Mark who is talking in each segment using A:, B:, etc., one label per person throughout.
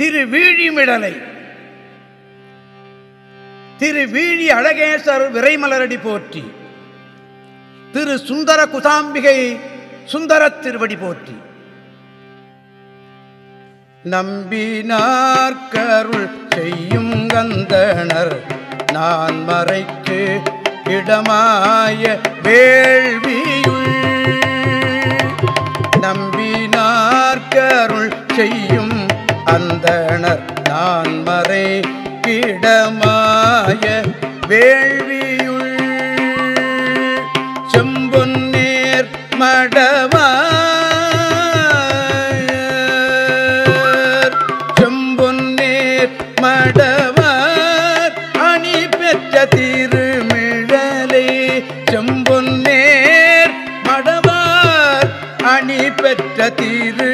A: திரு வீழிமிடலை திரு வீழி அழகேசர் விரைமலரடி போற்றி. திரு சுந்தர குசாம்பிகை சுந்தர திருவடி போற்றி. நம்பினார்கருள் செய்யும் கந்தனர் நான் மறைக்கு இடமாய வேள்வியுள். நம்பினார்கருள் செய்யும் அந்தணர் நான் மறை கிடமாய வேள்வியுள் செம்பொன் நேர் செம்பொன்னேர் செம்பொன் நேர் மடவார் அணி பெற்ற திருமிழலை செம்பொன்னேர் மடவார் அணி பெற்ற திரு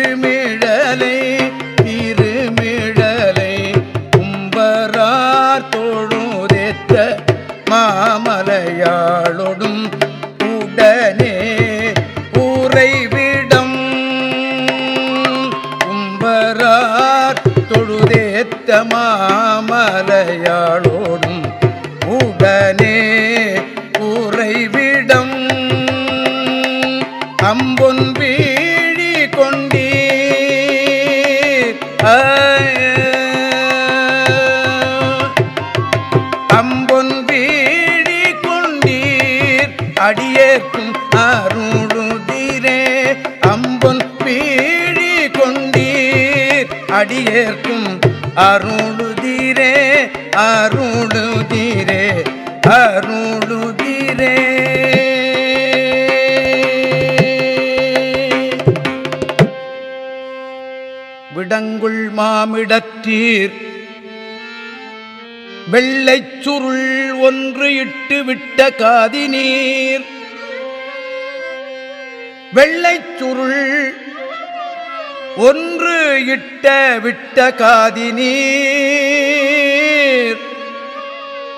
A: மாமலையாளோடும் உடனே உறைவிடம் அம்பொன் வீழி கொண்டீர். அம்பொன் வீழி கொண்டீர். அடியேற்கும் அருளுதிரே அம்பொன் வீழி கொண்டீர். அடியேற்கும் அருளுதிரே அருளுதிரே அருளுதிரே. விடங்குள் மாமிடத்தீர் வெள்ளை சுருள் ஒன்று இட்டு விட்ட காதி நீர் வெள்ளை சுருள் ஒன்று இட்ட விட்ட காதி நீர்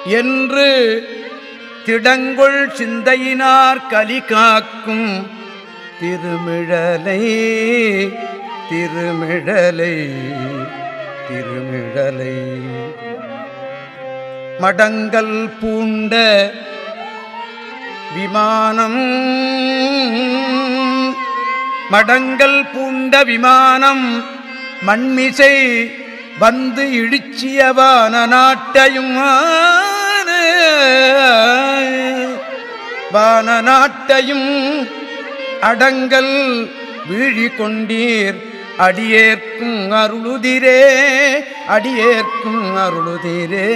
A: என்று திடங்கொள் சிந்தையினார் கலி காக்கும் திருமிழலை திருமிழலை திருமிழலை. மடங்கள் பூண்ட விமானம் மடங்கள் பூண்ட விமானம் மண்மிசை வந்து இடிச்சியவான நாட்டையும் வான நாட்டையும் அடங்கல் வீழி கொண்டீர் அடியேற்கும் அருளுதிரே அடியேற்கும் அருளுதிரே.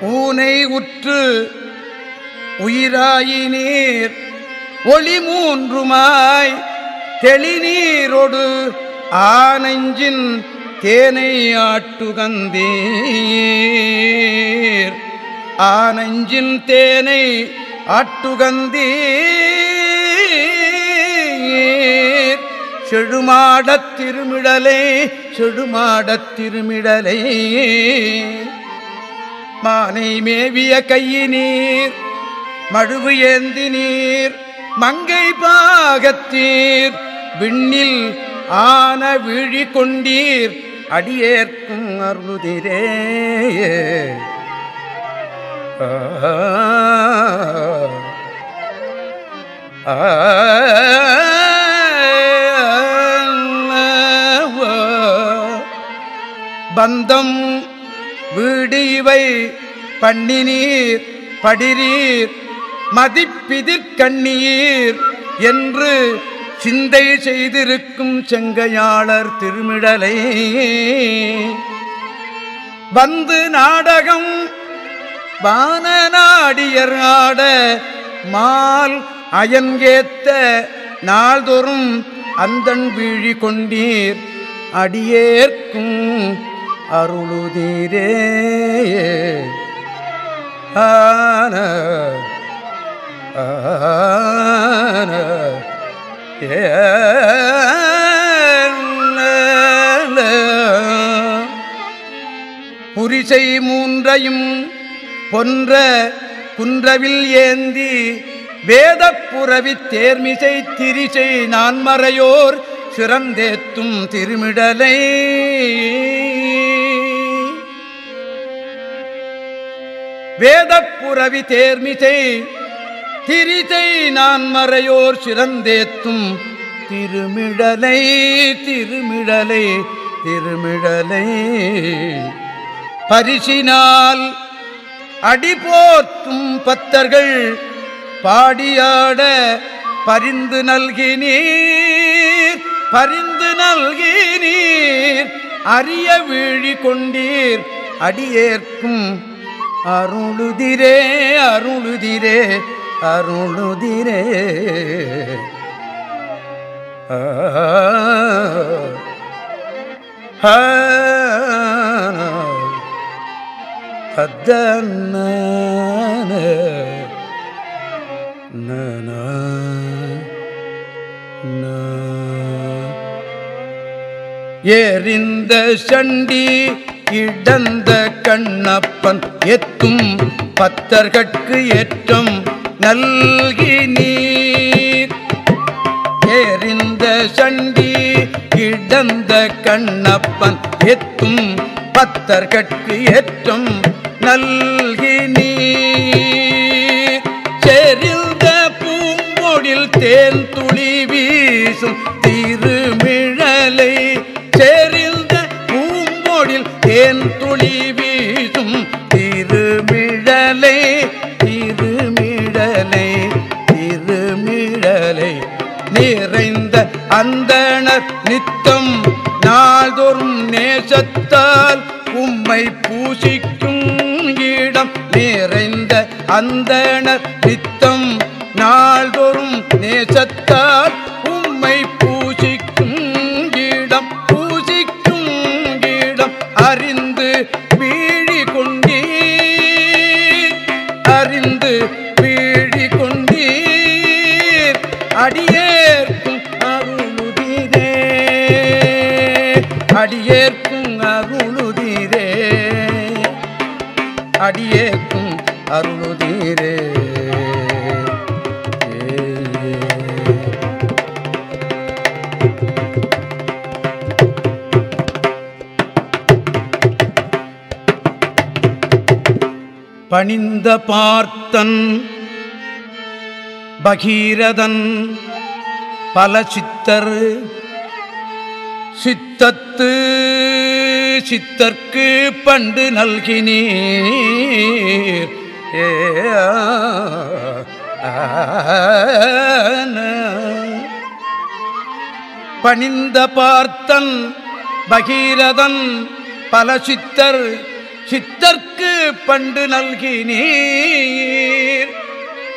A: ஊனை உற்று உயிராயினீர். ஒளி மூன்றுமாய் தெளிநீரோடு ஆனஞ்சின் தேனை ஆட்டுகந்தீர் ஆனஞ்சின் தேனை ஆட்டுகந்தீர். செழுமாடத் திருமிடலை செழுமாடத் திருமிடலை. மானை மேவிய கையினீர் மழுவு ஏந்தி நீர் மங்கை பாகத்தீர். விண்ணில் ஆன விழி கொண்டீர் அடியேற்கும் அருளுதிரே பந்தம் வீடு இவை பண்ணினீர் படிரீர் மதிப்பிதிர்கண்ணீர் என்று சிந்தை செய்திருக்கும் செங்கையாளர் திருமிடலை. வந்து நாடகம் வானநாடியர் ஆட மால் அயன்கேத்த நாள்தோறும் அந்தன் வீழி கொண்டீர். அடியேற்கும் அருளுதீரே. ஆன ஆன புரிசை மூன்றையும் பொன்ற குன்றவில் ஏந்தி வேதப்புறவி தேர்மிசை திரிசை நான்மறையோர் சிறந்தேத்தும் திருமிடலை. வேதப்புறவி தேர்மிசை திரிதை நான் மறையோர் சிறந்தேத்தும். திருமிடலை திருமிடலை திருமிடலை. பரிசினால் அடிபோற்றும் பத்தர்கள் பாடியாட பரிந்து நல்கினீர் பரிந்து நல்கினீர். அரிய வீழி கொண்டீர் அடியேற்கும். அருளுதிரே அருளுதிரே. அருளுதிரே. ஆ ஏறிந்த சண்டி இடந்த கண்ணப்பன் எத்தும் பத்தர்கட்கு ஏற்றம் நல்கி நீர் ஏறிந்த சண்டி இடந்த கண்ணப்பன் எத்தும் பத்தர்கட்கு ஏற்றம் நல்கி நீர் செறிந்த பூம்பொடில் தேன் துளி வீசும் திருமிழலை. செறிந்த பூம்பொடில் தேன் துளி வீசும் அந்தணர் பணிந்த பார்த்தன் பகீரதன் பல சித்தர் சித்தத்து சித்தர்க்கு பண்டு நல்கினீர். ஏ பணிந்த பார்த்தன் பகீரதன் பல சித்தர் சித்தர்க்கு பண்டு நல்கினீர்.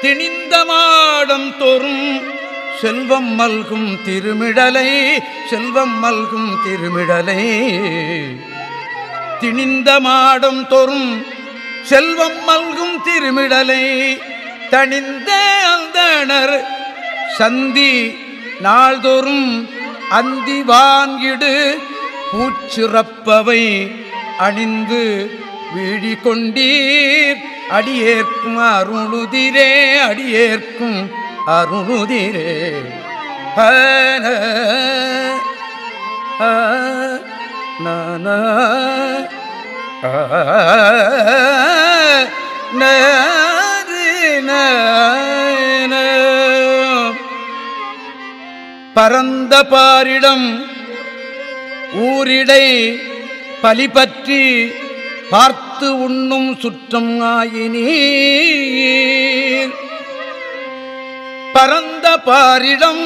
A: திணிந்த மாடம் தோறும் செல்வம் மல்கும் திருமிடலை செல்வம் மல்கும் திருமிடலை. திணிந்த மாடம் தோறும் செல்வம் மல்கும் திருமிடலை தணிந்த அந்தனர் சந்தி நாள்தோறும் அந்தி வாங்கிடு பூச்சிறப்பவை அணிந்து வீழி கொண்டீர் அடியேற்கும் அருணுதிரே அடியேற்கும் அருணுதிரே நன, பரந்த பாரிடம் ஊரிடை பலிபற்றி பார்த்த பார்த்து உண்ணும் சுற்றம் ஆயினீர். பரந்த பாரிடம்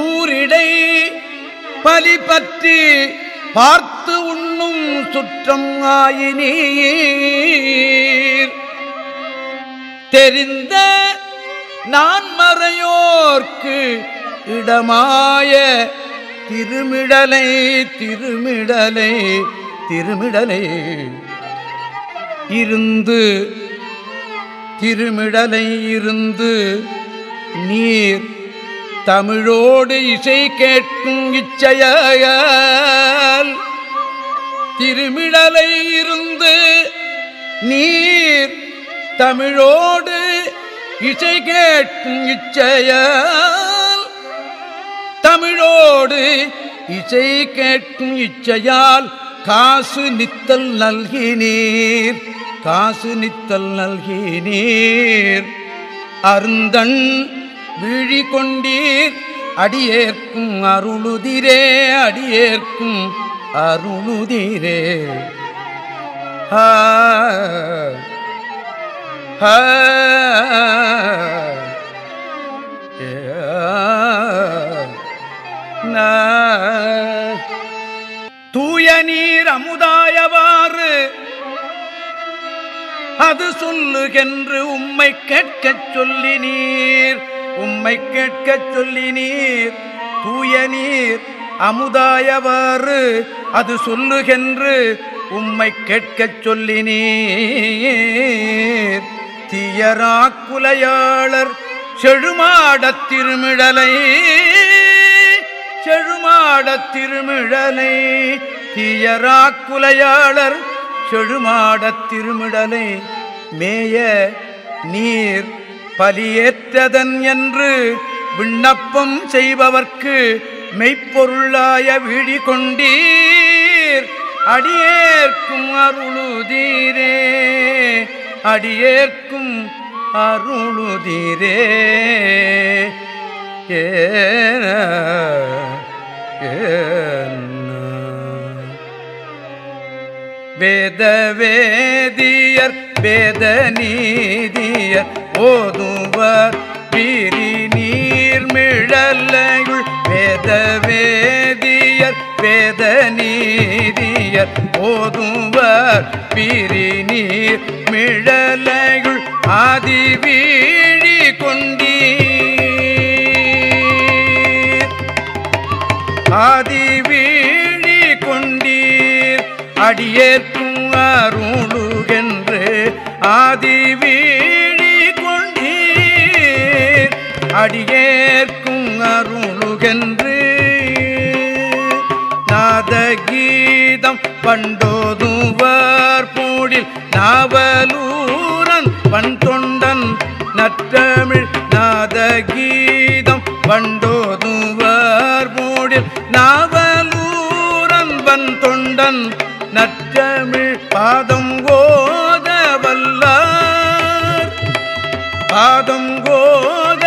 A: ஊரிடை பலி பற்றி பார்த்து உண்ணும் சுற்றம் ஆயினீர். தெரிந்த நான் மறையோர்க்கு இடமாய திருமிடலை திருமிடலை திருமிடலை. இருந்து திருமிடலை இருந்து நீர் தமிழோடு இசை கேட்கும் இச்சையால் திருமிடலை இருந்து நீர் தமிழோடு இசை கேட்கும் இச்சையால் தமிழோடு இசை கேட்கும் இச்சையால் காசு நித்தல் நல்கினீர் காசு நித்தல் நல்கினீர். அருந்தன் விழி கொண்டீர் அடியேற்கும் அருளுதிரே அடியேற்கும் அருளுதிரே. ஆ அது சொல்லுகென்று உம்மை கேட்கச் சொல்லி நீர் உம்மை கேட்கச் சொல்லி நீர் தூய நீர் அமுதாயவாறு அது சொல்லுகென்று உம்மை கேட்கச் சொல்லி நீர் தீயரா குலையாளர் செழுமாடத் திருமிழலை. செழுமாடத் திருமிழலை. தீயரா குலையாளர் செழுமாடத் திருமிடலை மேய நீர் பலியேற்றதன் என்று விண்ணப்பம் செய்பவர்க்கு மெய்ப்பொருளாய விழி கொண்டீர் அடியேற்கும் அருளுதீரே அடியேற்கும் அருளுதீரே. ஏன வேத வேத நீதியர் ஓதுவர் பிரி நீர்மிழலையுள் வேத வேதியர் வேத நீதியர் ஓதுவர் பிரி நீர் மிழலையுள் ஆதி வீழி கொண்டீர். ஆதி வீழி கொண்டீர். அடியேற்கும் ஆதிவீழி கொண்டீர். அடியேற்கும் அருளுகென்று நாதகீதம் பண்டோது பாதம் ஓத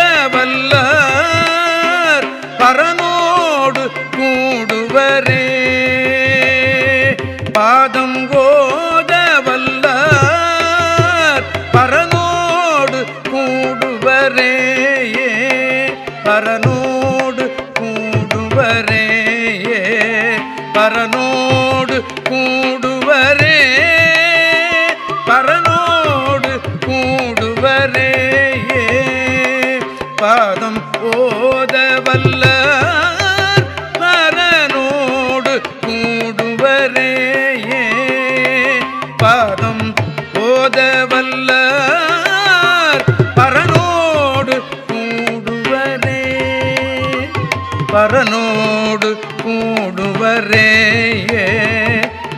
A: கூடுவரே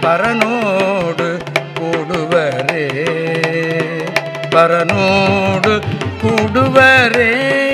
A: பரனோடு கூடுவரே. பரனோடு கூடுவரே.